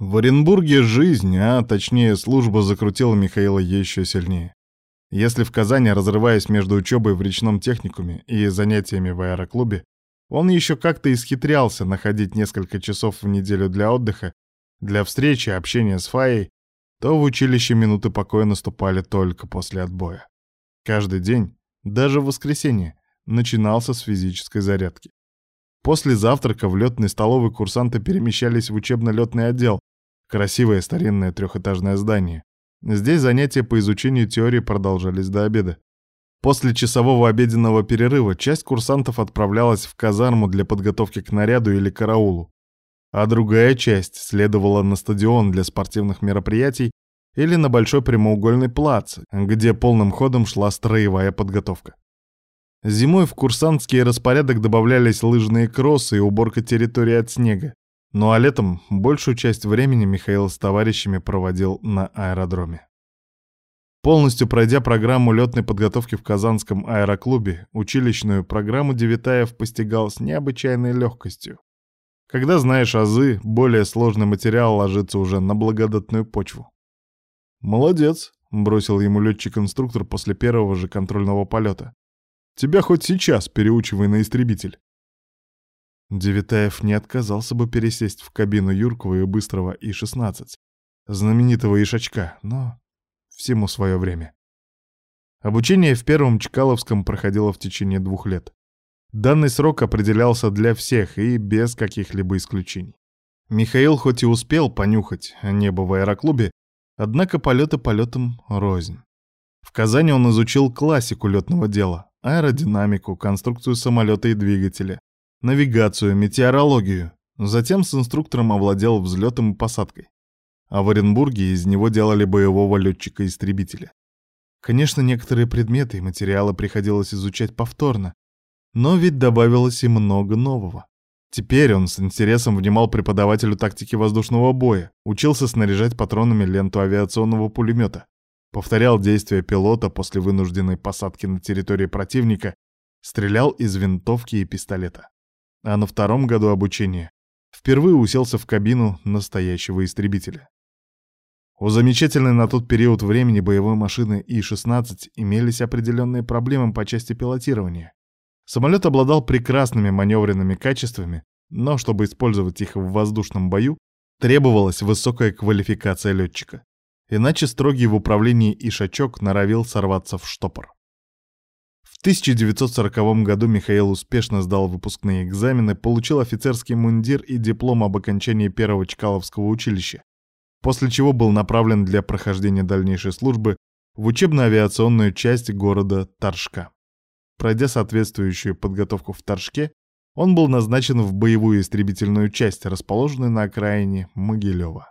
В Оренбурге жизнь, а точнее служба закрутила Михаила еще сильнее. Если в Казани, разрываясь между учебой в речном техникуме и занятиями в аэроклубе, он еще как-то исхитрялся находить несколько часов в неделю для отдыха, для встречи, общения с Фаей, то в училище минуты покоя наступали только после отбоя. Каждый день, даже в воскресенье, начинался с физической зарядки. После завтрака в летной столовой курсанты перемещались в учебно-летный отдел, Красивое старинное трехэтажное здание. Здесь занятия по изучению теории продолжались до обеда. После часового обеденного перерыва часть курсантов отправлялась в казарму для подготовки к наряду или караулу, а другая часть следовала на стадион для спортивных мероприятий или на большой прямоугольный плац, где полным ходом шла строевая подготовка. Зимой в курсантский распорядок добавлялись лыжные кроссы и уборка территории от снега. Ну а летом большую часть времени Михаил с товарищами проводил на аэродроме. Полностью пройдя программу летной подготовки в Казанском аэроклубе, училищную программу Девитаев постигал с необычайной легкостью. Когда знаешь азы, более сложный материал ложится уже на благодатную почву. «Молодец», — бросил ему летчик-инструктор после первого же контрольного полета. «Тебя хоть сейчас переучивай на истребитель». Девитаев не отказался бы пересесть в кабину Юркова и Быстрого И-16, знаменитого Ишачка, но всему свое время. Обучение в первом Чкаловском проходило в течение двух лет. Данный срок определялся для всех и без каких-либо исключений. Михаил хоть и успел понюхать небо в аэроклубе, однако полеты полетом рознь. В Казани он изучил классику летного дела, аэродинамику, конструкцию самолета и двигателя, навигацию, метеорологию. Затем с инструктором овладел взлетом и посадкой. А в Оренбурге из него делали боевого летчика-истребителя. Конечно, некоторые предметы и материалы приходилось изучать повторно, но ведь добавилось и много нового. Теперь он с интересом внимал преподавателю тактики воздушного боя, учился снаряжать патронами ленту авиационного пулемета, повторял действия пилота после вынужденной посадки на территории противника, стрелял из винтовки и пистолета а на втором году обучения впервые уселся в кабину настоящего истребителя. У замечательной на тот период времени боевой машины И-16 имелись определенные проблемы по части пилотирования. Самолет обладал прекрасными маневренными качествами, но чтобы использовать их в воздушном бою, требовалась высокая квалификация летчика. Иначе строгий в управлении Ишачок норовил сорваться в штопор. В 1940 году Михаил успешно сдал выпускные экзамены, получил офицерский мундир и диплом об окончании первого Чкаловского училища, после чего был направлен для прохождения дальнейшей службы в учебно-авиационную часть города Торжка. Пройдя соответствующую подготовку в Торжке, он был назначен в боевую истребительную часть, расположенную на окраине Могилева.